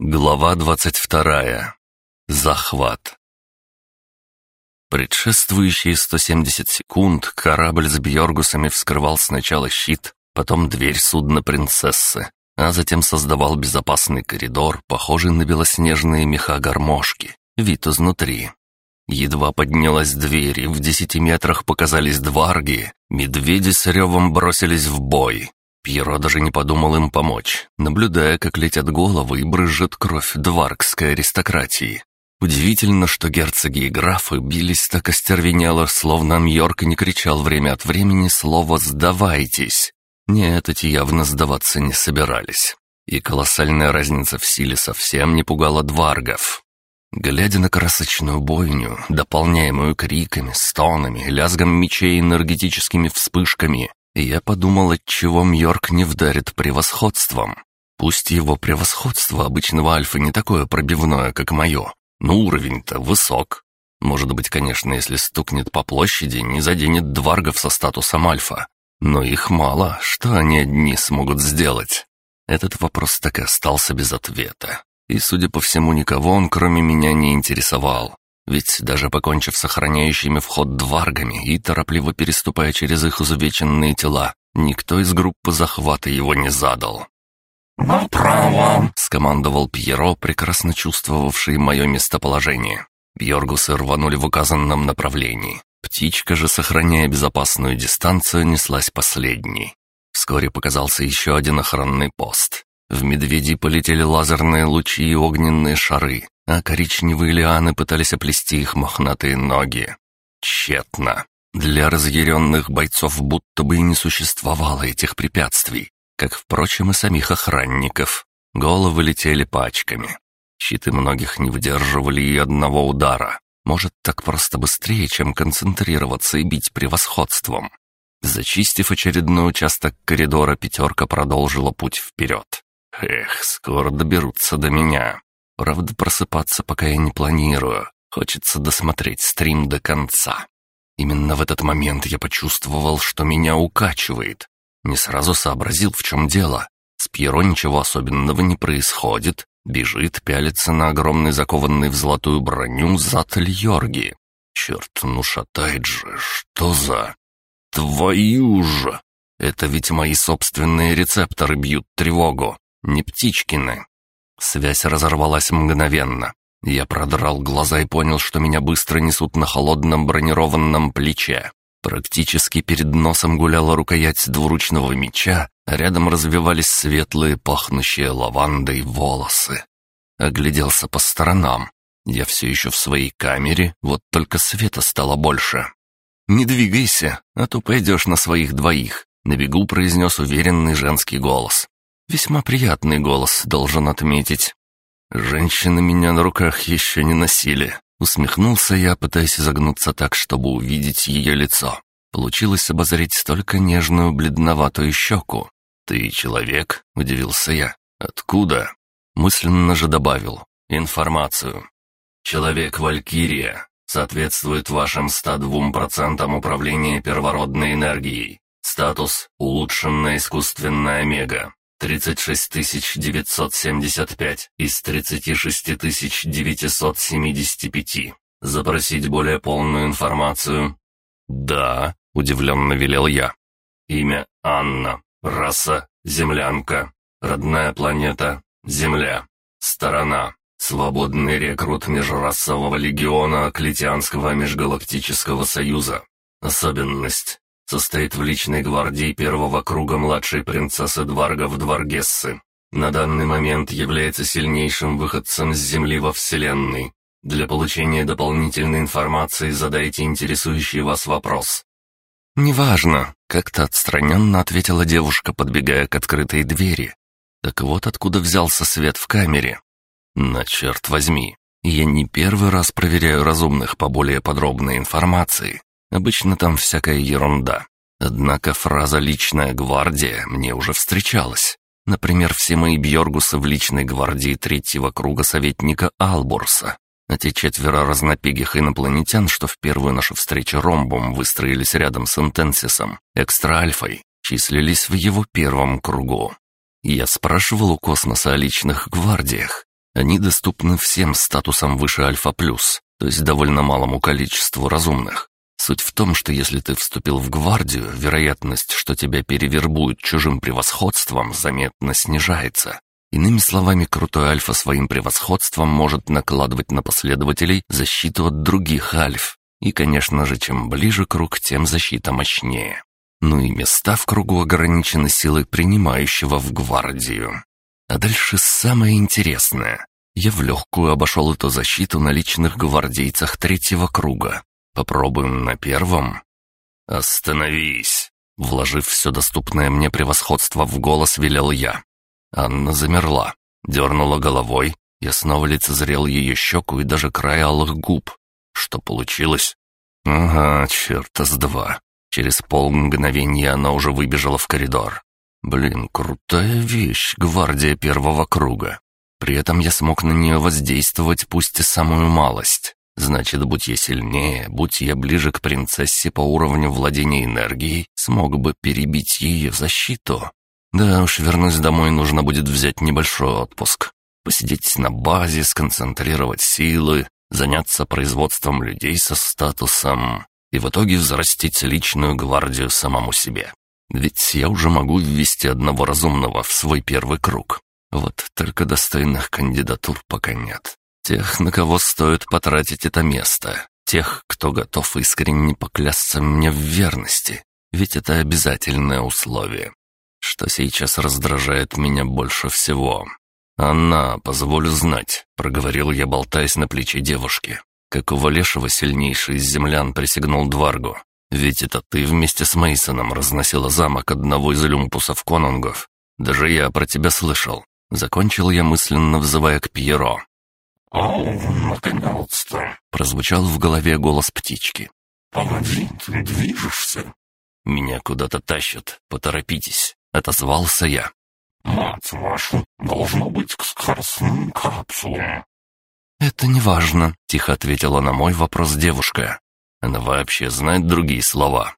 Глава 22. Захват. Предшествующие 170 секунд корабль с Бьоргусами вскрывал сначала щит, потом дверь судна принцессы, а затем создавал безопасный коридор, похожий на белоснежные меха гармошки, вид изнутри. Едва поднялась дверь, и в десяти метрах показались дварги, медведи с ревом бросились в бой, Пьеро даже не подумал им помочь, наблюдая, как летят головы и брызжет кровь дваркской аристократии. Удивительно, что герцоги и графы бились так остервенело, словно Нью-Йорк не кричал время от времени слово «сдавайтесь». Нет, эти явно сдаваться не собирались. И колоссальная разница в силе совсем не пугала дваргов. Глядя на красочную бойню, дополняемую криками, стонами, лязгом мечей и энергетическими вспышками, и я подумал, отчего Мьорк не вдарит превосходством. Пусть его превосходство обычного альфа не такое пробивное, как мое, но ну, уровень-то высок. Может быть, конечно, если стукнет по площади, не заденет дваргов со статусом альфа. Но их мало, что они одни смогут сделать? Этот вопрос так и остался без ответа. И, судя по всему, никого он кроме меня не интересовал. Ведь даже покончив с охраняющими вход дваргами и торопливо переступая через их изувеченные тела, никто из группы захвата его не задал. «Направо!» — скомандовал Пьеро, прекрасно чувствовавший мое местоположение. Бьоргусы рванули в указанном направлении. Птичка же, сохраняя безопасную дистанцию, неслась последней. Вскоре показался еще один охранный пост. В медведи полетели лазерные лучи и огненные шары, а коричневые лианы пытались оплести их мохнатые ноги. Тщетно. Для разъяренных бойцов будто бы и не существовало этих препятствий, как, впрочем, и самих охранников. Головы летели пачками. Щиты многих не выдерживали и одного удара. Может, так просто быстрее, чем концентрироваться и бить превосходством. Зачистив очередной участок коридора, пятерка продолжила путь вперед. Эх, скоро доберутся до меня. Правда, просыпаться пока я не планирую. Хочется досмотреть стрим до конца. Именно в этот момент я почувствовал, что меня укачивает. Не сразу сообразил, в чем дело. С Пьеро ничего особенного не происходит. Бежит, пялится на огромный закованный в золотую броню зад Льорги. Черт, ну шатает же, что за... Твою же! Это ведь мои собственные рецепторы бьют тревогу, не птичкины. Связь разорвалась мгновенно. Я продрал глаза и понял, что меня быстро несут на холодном бронированном плече. Практически перед носом гуляла рукоять двуручного меча, рядом развивались светлые, пахнущие лавандой волосы. Огляделся по сторонам. Я все еще в своей камере, вот только света стало больше. «Не двигайся, а то пойдешь на своих двоих», — на бегу произнес уверенный женский голос. Весьма приятный голос, должен отметить. «Женщины меня на руках еще не носили», — усмехнулся я, пытаясь загнуться так, чтобы увидеть ее лицо. Получилось обозреть только нежную бледноватую щеку. «Ты человек?» — удивился я. «Откуда?» — мысленно же добавил. «Информацию. Человек-валькирия соответствует вашим 102% управления первородной энергией. Статус – улучшенная искусственная омега. 36 975 из 36 975. Запросить более полную информацию?» «Да», — удивленно велел я. «Имя Анна. Раса землянка. Родная планета Земля. Сторона. Свободный рекрут межрасового легиона Клетианского межгалактического союза. Особенность. Состоит в личной гвардии первого круга младшей принцессы Дваргов Дваргессы. На данный момент является сильнейшим выходцем с Земли во Вселенной. Для получения дополнительной информации задайте интересующий вас вопрос. «Неважно», — как-то отстраненно ответила девушка, подбегая к открытой двери. Так вот откуда взялся свет в камере. На черт возьми, я не первый раз проверяю разумных по более подробной информации. Обычно там всякая ерунда. Однако фраза «личная гвардия» мне уже встречалась. Например, все мои Бьоргусы в личной гвардии третьего круга советника Албурса. А те четверо разнопегих инопланетян, что в первую нашу встречу ромбом выстроились рядом с Интенсисом, экстра-альфой, числились в его первом кругу. Я спрашивал у космоса о личных гвардиях. Они доступны всем статусам выше Альфа-плюс, то есть довольно малому количеству разумных. Суть в том, что если ты вступил в гвардию, вероятность, что тебя перевербуют чужим превосходством, заметно снижается. Иными словами, крутой альфа своим превосходством может накладывать на последователей защиту от других альф. И, конечно же, чем ближе круг, тем защита мощнее. Ну и места в кругу ограничены силой принимающего в гвардию. А дальше самое интересное. Я в легкую обошел эту защиту на личных гвардейцах третьего круга, Попробуем на первом?» «Остановись!» Вложив все доступное мне превосходство в голос, велел я. Анна замерла, дернула головой. Я снова лицезрел ее щеку и даже край алых губ. Что получилось? Ага, черта с два. Через пол мгновения она уже выбежала в коридор. Блин, крутая вещь, гвардия первого круга. При этом я смог на нее воздействовать пусть и самую малость. Значит, будь я сильнее, будь я ближе к принцессе по уровню владения энергией, смог бы перебить ее защиту. Да уж, вернусь домой, нужно будет взять небольшой отпуск. Посидеть на базе, сконцентрировать силы, заняться производством людей со статусом и в итоге взрастить личную гвардию самому себе. Ведь я уже могу ввести одного разумного в свой первый круг. Вот только достойных кандидатур пока нет тех, на кого стоит потратить это место, тех, кто готов искренне поклясться мне в верности, ведь это обязательное условие. Что сейчас раздражает меня больше всего? Она, позволю знать», — проговорил я, болтаясь на плече девушки. «Какого лешего сильнейший из землян присягнул Дваргу? Ведь это ты вместе с Мейсоном разносила замок одного из люмпусов конунгов. Даже я про тебя слышал». Закончил я мысленно, взывая к Пьеро наконец-то!» — прозвучал в голове голос птички. «Погоди, ты движешься?» «Меня куда-то тащат, поторопитесь!» — отозвался я. «Мать вашу, должно быть к скоростным капсулам!» «Это неважно», — тихо ответила на мой вопрос девушка. «Она вообще знает другие слова?»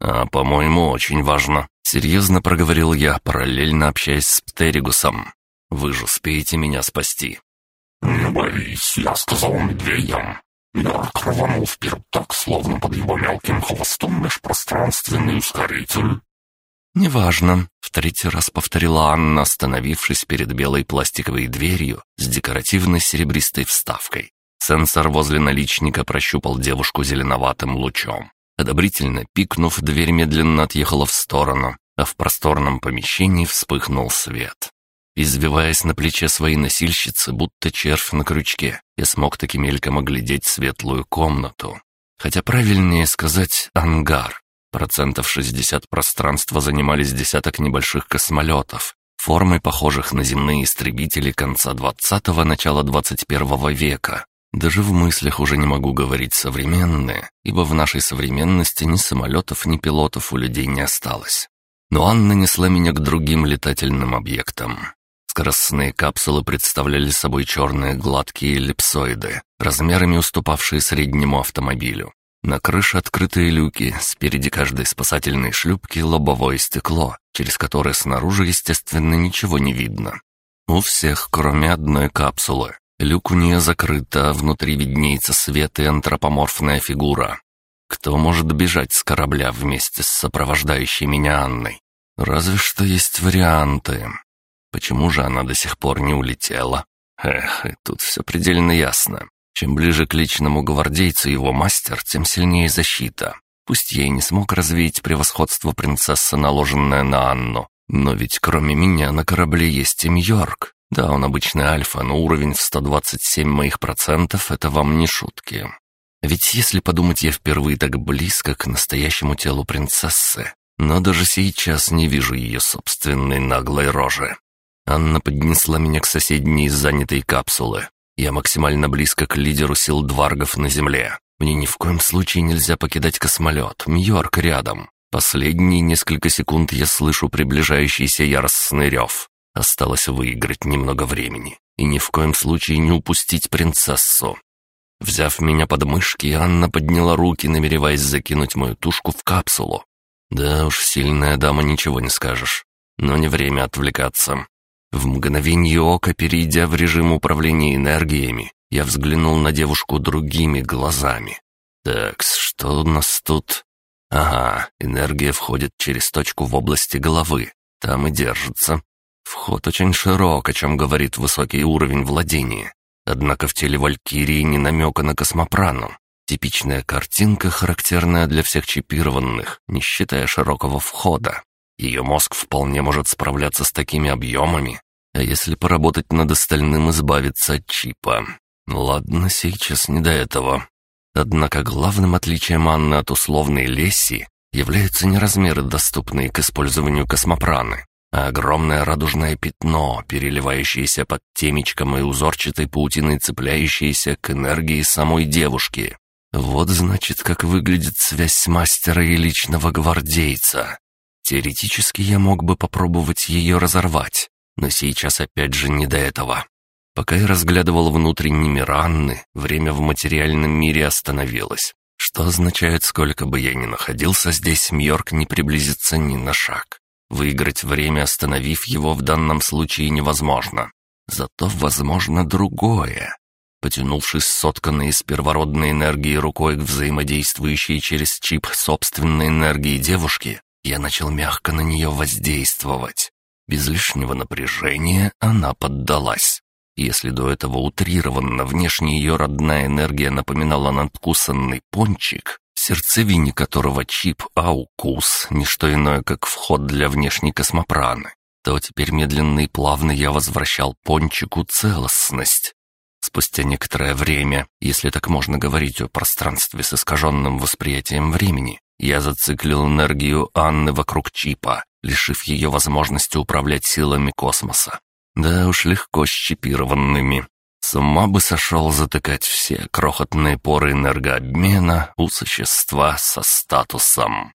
«А, по-моему, очень важно», — серьезно проговорил я, параллельно общаясь с Птеригусом. «Вы же успеете меня спасти. «Не боись, я сказал медведям!» Ярк рванул вперед так, словно под его мелким хвостом межпространственный ускоритель. «Неважно», — в третий раз повторила Анна, остановившись перед белой пластиковой дверью с декоративной серебристой вставкой. Сенсор возле наличника прощупал девушку зеленоватым лучом. Одобрительно пикнув, дверь медленно отъехала в сторону, а в просторном помещении вспыхнул свет. Избиваясь на плече своей носильщицы, будто червь на крючке, я смог таки мельком оглядеть светлую комнату. Хотя правильнее сказать «ангар». Процентов 60 пространства занимались десяток небольших космолетов, формой похожих на земные истребители конца 20-го, начала 21 века. Даже в мыслях уже не могу говорить «современные», ибо в нашей современности ни самолетов, ни пилотов у людей не осталось. Но Анна несла меня к другим летательным объектам. Скоростные капсулы представляли собой черные гладкие эллипсоиды, размерами уступавшие среднему автомобилю. На крыше открытые люки, спереди каждой спасательной шлюпки лобовое стекло, через которое снаружи, естественно, ничего не видно. У всех, кроме одной капсулы. Люк у нее закрыт, а внутри виднеется свет и антропоморфная фигура. Кто может бежать с корабля вместе с сопровождающей меня Анной? Разве что есть варианты. Почему же она до сих пор не улетела? Эх, и тут все предельно ясно. Чем ближе к личному гвардейцу его мастер, тем сильнее защита. Пусть я и не смог развеять превосходство принцессы, наложенное на Анну, но ведь кроме меня на корабле есть и Мьорк. Да, он обычный альфа, но уровень в 127 моих процентов — это вам не шутки. Ведь если подумать, я впервые так близко к настоящему телу принцессы, но даже сейчас не вижу ее собственной наглой рожи. Анна поднесла меня к соседней занятой капсулы. Я максимально близко к лидеру сил дваргов на Земле. Мне ни в коем случае нельзя покидать космолет. Нью-Йорк рядом. Последние несколько секунд я слышу приближающийся яростный рев. Осталось выиграть немного времени. И ни в коем случае не упустить принцессу. Взяв меня под мышки, Анна подняла руки, намереваясь закинуть мою тушку в капсулу. Да уж, сильная дама, ничего не скажешь. Но не время отвлекаться. В мгновение ока, перейдя в режим управления энергиями, я взглянул на девушку другими глазами. Так, что у нас тут? Ага, энергия входит через точку в области головы. Там и держится. Вход очень широк, о чем говорит высокий уровень владения. Однако в теле Валькирии не намека на космопрану. Типичная картинка, характерная для всех чипированных, не считая широкого входа. Ее мозг вполне может справляться с такими объемами. А если поработать над остальным, избавиться от чипа? Ладно, сейчас не до этого. Однако главным отличием Анны от условной Лесси являются не размеры, доступные к использованию космопраны, а огромное радужное пятно, переливающееся под темечком и узорчатой паутиной, цепляющееся к энергии самой девушки. Вот значит, как выглядит связь мастера и личного гвардейца. Теоретически я мог бы попробовать ее разорвать, но сейчас опять же не до этого. Пока я разглядывал внутренний мир время в материальном мире остановилось. Что означает, сколько бы я ни находился здесь, Мьорк не приблизится ни на шаг. Выиграть время, остановив его, в данном случае невозможно. Зато возможно другое. Потянувшись сотканной из первородной энергии рукой к взаимодействующей через чип собственной энергии девушки, я начал мягко на нее воздействовать. Без лишнего напряжения она поддалась. Если до этого утрированно внешне ее родная энергия напоминала надкусанный пончик, сердцевине которого чип а укус ничто иное, как вход для внешней космопраны, то теперь медленно и плавно я возвращал пончику целостность. Спустя некоторое время, если так можно говорить о пространстве с искаженным восприятием времени, я зациклил энергию Анны вокруг чипа, лишив ее возможности управлять силами космоса. Да уж легко щипированными. С ума бы сошел затыкать все крохотные поры энергообмена у существа со статусом.